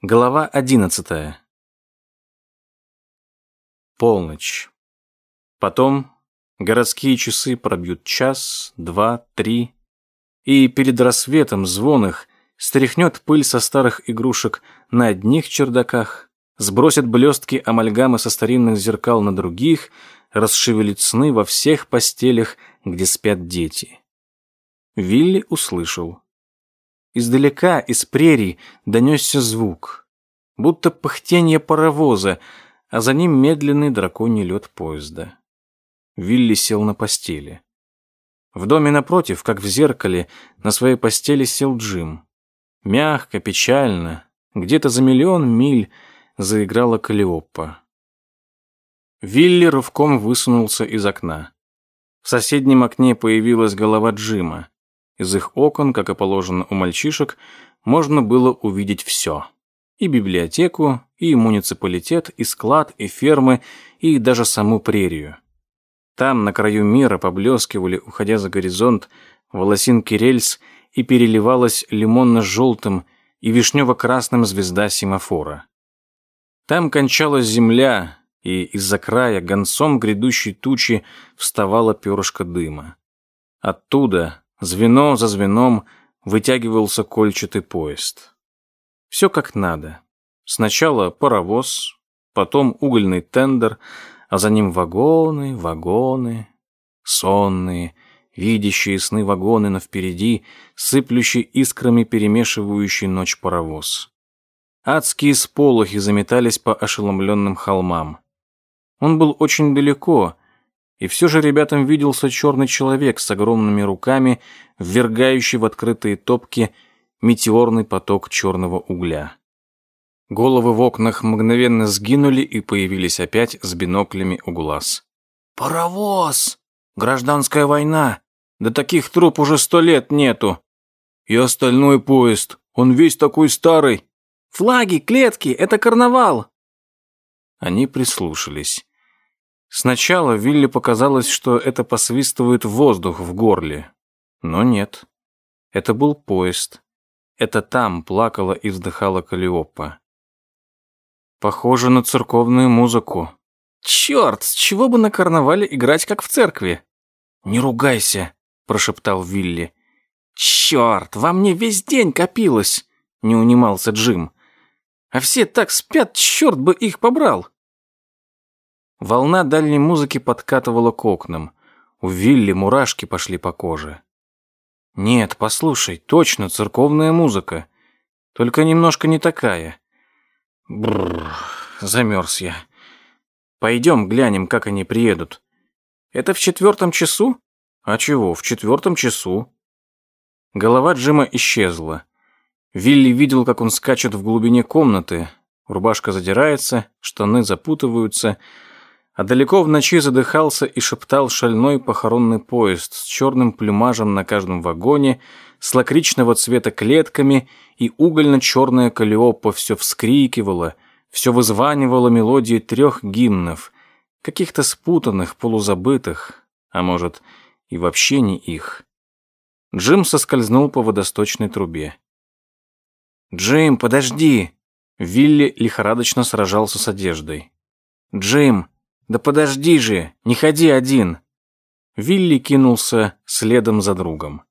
Глава одиннадцатая. Полночь. Потом городские часы пробьют час, два, три, и перед рассветом звон их стряхнет пыль со старых игрушек на одних чердаках, сбросит блестки амальгамы со старинных зеркал на других, расшевелит сны во всех постелях, где спят дети. Вилли услышал. Издалека, из прерий, донесся звук, будто пыхтенье паровоза, а за ним медленный драконий лед поезда. Вилли сел на постели. В доме напротив, как в зеркале, на своей постели сел Джим. Мягко, печально, где-то за миллион миль заиграла Калиоппа. Вилли рывком высунулся из окна. В соседнем окне появилась голова Джима. Из их окон, как и положено у мальчишек, можно было увидеть все. И библиотеку, и муниципалитет, и склад, и фермы, и даже саму прерию. Там, на краю мира, поблескивали, уходя за горизонт, волосинки рельс и переливалась лимонно-желтым и вишнево-красным звезда семафора. Там кончалась земля, и из-за края гонцом грядущей тучи вставало перышко дыма. Оттуда, Звено за звеном вытягивался кольчатый поезд. Все как надо. Сначала паровоз, потом угольный тендер, а за ним вагоны, вагоны, сонные, видящие сны вагоны, но впереди сыплющий искрами перемешивающий ночь паровоз. Адские сполохи заметались по ошеломленным холмам. Он был очень далеко, и все же ребятам виделся черный человек с огромными руками, ввергающий в открытые топки метеорный поток черного угля. Головы в окнах мгновенно сгинули и появились опять с биноклями у глаз. «Паровоз! Гражданская война! Да таких труп уже сто лет нету! И остальной поезд, он весь такой старый! Флаги, клетки, это карнавал!» Они прислушались. Сначала Вилли показалось, что это посвистывает воздух в горле. Но нет. Это был поезд. Это там плакала и вздыхала Калиопа. Похоже на церковную музыку. Черт, с чего бы на карнавале играть, как в церкви? Не ругайся, прошептал Вилли. Черт, во мне весь день копилось, не унимался Джим. А все так спят, черт бы их побрал. Волна дальней музыки подкатывала к окнам. У Вилли мурашки пошли по коже. «Нет, послушай, точно церковная музыка. Только немножко не такая». Бррр, замерз я. Пойдем глянем, как они приедут. Это в четвертом часу? А чего, в четвертом часу? Голова Джима исчезла. Вилли видел, как он скачет в глубине комнаты. Рубашка задирается, штаны запутываются — а далеко в ночи задыхался и шептал шальной похоронный поезд с черным плюмажем на каждом вагоне, с лакричного цвета клетками, и угольно-черная калиопа все вскрикивала, все вызванивала мелодии трех гимнов, каких-то спутанных, полузабытых, а может, и вообще не их. Джим соскользнул по водосточной трубе. «Джим, подожди!» Вилли лихорадочно сражался с одеждой. «Джим, «Да подожди же, не ходи один!» Вилли кинулся следом за другом.